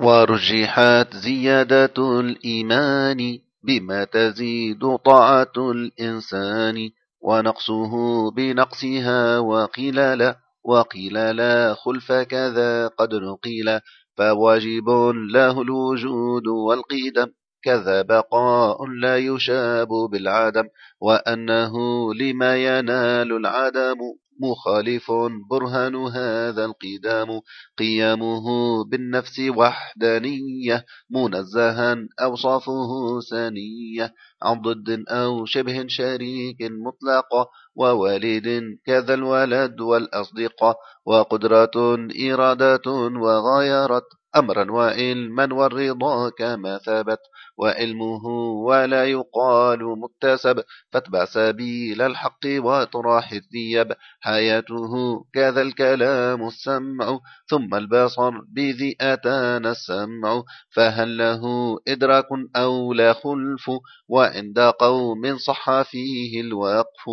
ورجحت زيادة الإيمان بما تزيد طاعة الإنسان ونقصه بنقصها وقيل لا وقيل لا خلف كذا قد نقيل فواجب له الوجود والقدم كذا بقاء لا يشاب بالعدم وأنه لما ينال العدم مخالف برهان هذا القدام. قيامه بالنفس وحدانية منزها أوصافه سنية عن ضد أو شبه شريك مطلق ووالد كذا الولد والأصدقاء وقدرة إرادة وغايرت أمرا وعلما والرضا كما ثبت وعلمه ولا يقال مكتسب فاتبع سبيل الحق وطرح الثياب. حياته كذا الكلام السمع ثم البصر بذي أتانا السمع فهل له إدراك أو لا خلف وعند قوم صح فيه الوقف؟